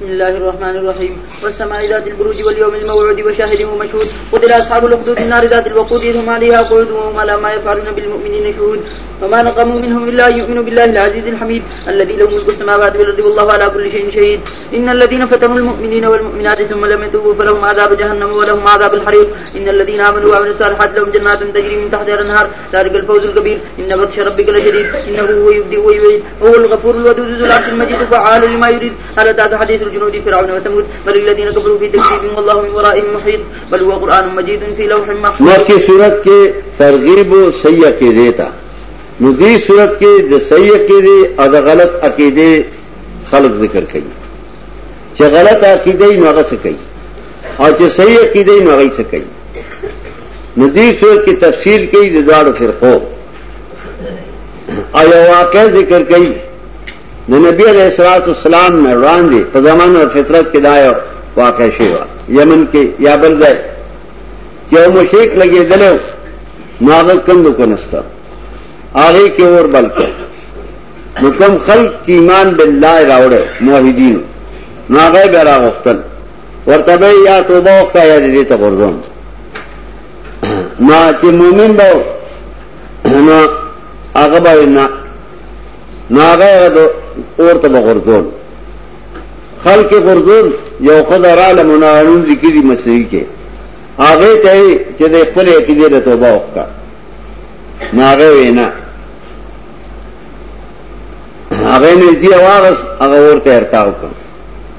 بسم الله الرحمن الرحيم. والسماء ذات البروج واليوم الموعود وشاهد ومشهود. قتل أصحاب الأخدود النار ذات الوقود. إذ هم عليها قعود وهم على ما يفعلون بالمؤمنين شهود. وما نقموا منهم إلا أن يؤمنوا بالله العزيز الحميد. الذي له ملك السماوات والأرض والله على كل شيء شهيد. إن الذين فتنوا المؤمنين والمؤمنات ثم لم يتوبوا فلهم عذاب جهنم ولهم عذاب الحريق. إن الذين آمنوا وعملوا الصالحات لهم جنات تجري من تحتها الأنهار. ذلك الفوز الكبير. إن بطش ربك لشديد. إنه هو يبدئ ويعيد. هو الغفور الودود ذو العرش المجيد. فعال لما يريد. هل أتاك حديث الجنود فرعون وثمود بل الذين كفروا في تكذيب والله من ورائهم محيط بل هو قرآن مجيد في لوح محفوظ مکی صورت کے ترغیب و سیح کے دیتا ندی صورت کے جو سیح کے دے اور غلط عقیدے خلق ذکر کئی۔ چه غلط عقیدے نغ سے کئی، اور چه صحیح عقیدے نغی سے کئی۔ ندی صورت کی تفصیل کی ددواڑ فرقو اور یہ واقع ذکر کئی نو نبی علیہ السلاۃ السلام میں ران دے فضمان اور فطرت کے دائر واقع شیوا۔ یمن کے یا بلدائے کہ وہ مشرق لگے دلو ناغت کم کو نستا۔ آگے کے اور بل کر مکم خلق کی ایمان باللہ راوڑے، موحدین۔ ناغے برا وختن اور تب یا توبہ کا یا دے تو غرزون نہ کہ مومن بو نہ آگے بھائی نہ نہ آگے اور تب غرزون خل کے غرزون یو خدا رال منارون ذکری مسیح کے آگے ته چې د خپل عقیده له توبه وکړه. ناغه وینا هغه نه. دی واغس هغه ورته ارتاو کړ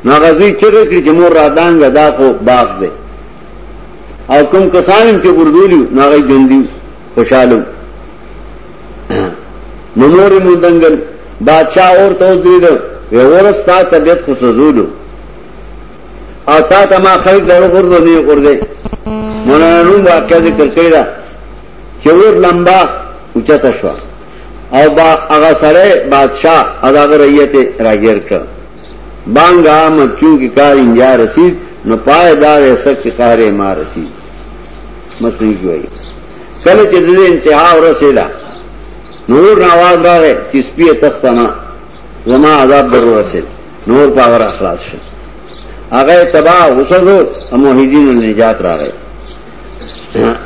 ناغه دې چې کړي چې مور را دانګه، دا خو باغ دی. او کوم کسان چې ګردولی ناغه جندي خوشاله نمور مدنګل بادشاہ اور تو دریدو وی ورستا طبیعت خو سزولو او تا ته ما خرید له غردو نه غردې مولانا نوم واقعا ذکر کړی دا. چې ور لمبا اوچته شو او با هغه سره بادشاہ اداګه رعیت راګیر کړ بانګ آمد چونکی کار انجا رسید، نو پای دار سک قهر ما رسید. مسلم کی کله چې د انتها ورسېلا نور نواز راغې چې سپیه تختما زما عذاب در ورسېد نور پاور اخلاص شو هغه تباہ وسدو موحدین النجات راغې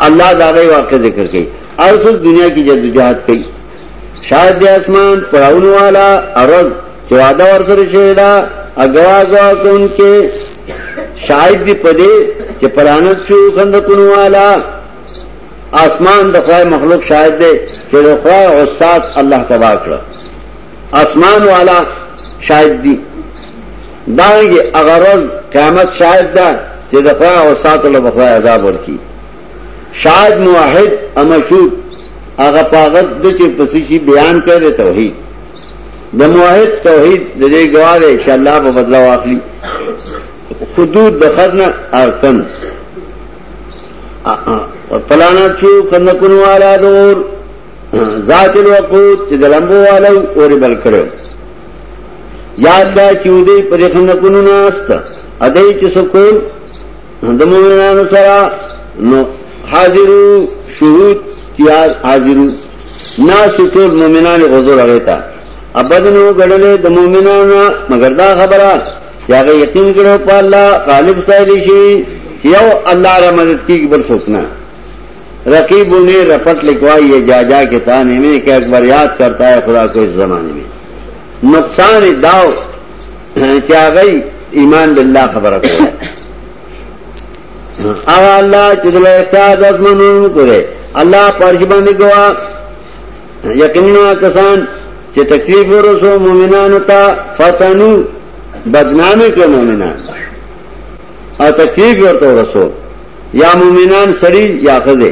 اللہ داغے واقع ذکر کی اور دنیا کی جدوجہد کی شاید آسمان، پڑاؤن والا ارد چوادہ ورسر شہدا اگوا گوا کو ان کے شاہد دی پدے کہ پرانت شو خندقن والا آسمان دخوائے مخلوق شاہد دے کہ دخوائے غصات اللہ تباہ کر آسمان والا شاہد دی۔ دائیں گے اگر قیامت شاہد دا کہ دخوائے غصات اللہ بخوائے عذاب اور کی شاید موحد امشود هغه پاغت د چې پسیشي بیان کړي توحید۔ د موحد توحید د دې گواهه چې الله په بدلا واخلي حدود د خدنا ارکن اور پلانا چو خندقن والا دور، ذات الوقود چې د لمبو والو اور بل کړو یاد دا چې دوی په خندقونو ناست ادای چې سکون د مومنانو سره نو حاضرو شهود تیار حاضرو۔ ناس ټول مؤمنان غزور غیتا ابدنو غړلې د مؤمنانو مگر دا خبره چې هغه یقین کړو په الله غالب سایلی شي یو الله را مدد کیږي بل څوک رقیبوں نے رپٹ لکھوائی ہے جا جا کے تانے میں کہ اکبر یاد کرتا ہے خدا کو اس زمانے میں۔ نقصان داؤ، کیا گئی؟ ایمان باللہ خبر کو هغه الله چې د احتیاط ازمنونو کوي پرش گوا۔ یقینا کسان چې تکلیف ورسو مؤمنانو ته فتنو بدنامي کوي مؤمنان او تکلیف ورته ورسو یا مؤمنان سړي یا خزه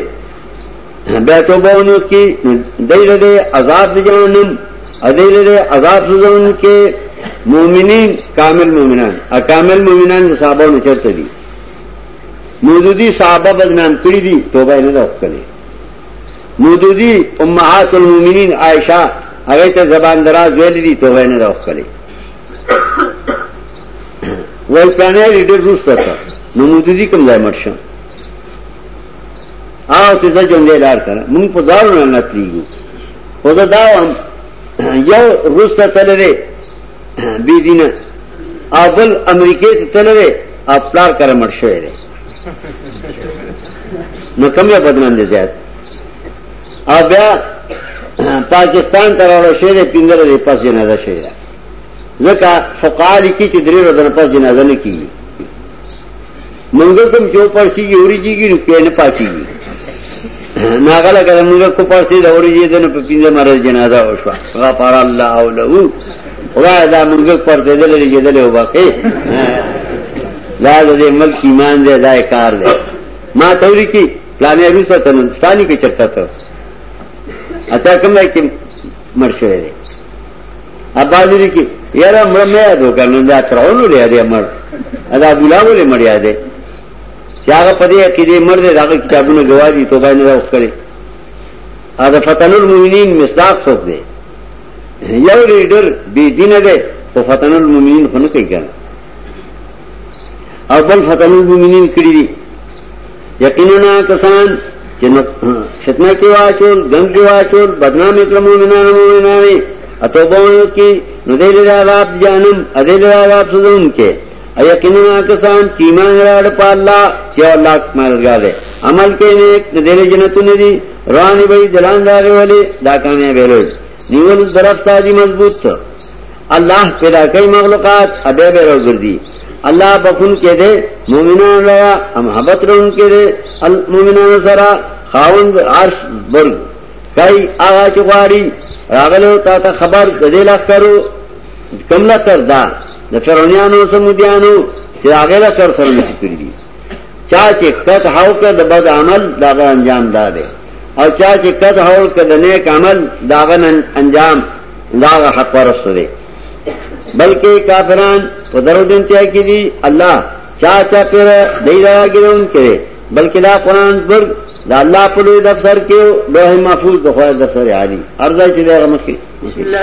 بیا توبونو کې دایره دې عذاب دي جهنم ادیله عذاب سوزون کې مؤمنین کامل مؤمنان ا کامل مؤمنان صحابه نو چرته دي مودودی صحابہ بدنام کری کړی دي توبه نه وکړي مودودی امهات المؤمنین عائشہ هغه ته زبان دراز ویل دی دي توبه نه وکړي وای پانه لیډر روسته تا نو مودودی کوم ځای مرشه آو ته ځجون دی لار کړه مونږ په دارو نه نتلیږو خو دا دا یو روسته تلره بی دینه ابل امریکے تلوے اب پلار کر مر شعر نہ کم یا بدنام دے زیاد۔ اب پاکستان تراڑا شعر ہے پندرہ دے پاس جنازہ شعر ہے زکا فقا لکھی چې درې ورځې پس جنازه نه کیږي مونږ کوم چې پرسي کې اوري کیږي نو کې نه پاتېږي ناګله کله مونږ کو پرسي د اوري دې نه په پینځه مرز جنازه وشو غفر الله او له خدای دا مونږ پر دې دلې دې دلې وبخې لا دې ملک ایمان دې ځای کار دې ما توري کې پلانې روسه تنستاني کې چرتا ته؟ اته کومه کې مرشه دې اباځري کې یار مړ مې یادو کنه دا ترونو لري دې مړ؟ ادا بولاولې مړ یادې چې هغه په دې کې دې مړ دې هغه کتابونه گواهی توبه نه وکړي ادا فتن المؤمنین مصداق څوک دی؟ یو لیډر بی دینه دی په فتن المؤمنین خو نه کوي کنه. فتن المؤمنین کړی دي. یقینا کسان چې فتنه کې واچول غم کې واچول بدنام کړه مؤمنان مؤمنانه اتوبونو کی نو دیل عذاب جانم ادیل دا عذاب سزون کے ایقیننا کسان چیمان راڑ پا اللہ چیو اللہ مددگار دے۔ عمل کے نیک نو دیل جنتو ندی روانی بھئی دلان داغے والے، دا کانے بیروز نیول درفت آدی مضبوط۔ تا اللہ پیدا کئی مخلوقات، ابے بیرو گردی اللہ بخون کے دے، مومنان ریا ہم حبت رون کے دے۔ مومنان سرا، خاوند عرش برگ۔ کئی آغا چکواری راغلو تا تا خبر گدے لخ کرو۔ کم لخ کر دا۔ د فرعونانو سمودیانو، چې هغه له کر سره نشي کړی چا چې کټ هاو کړ د بد عمل دا داغه انجام داده او چا چې کټ هاو کړ د نیک عمل داغه انجام داغه حق ورسره دی. بلکې کافران په درو دین ته کې دي، الله چا چا پر دیرا ګرون کړي. بلکې دا قرآن پر دا الله په دفتر کې لوح محفوظ د خدای دفتر عالی ارزای چې دا مخکي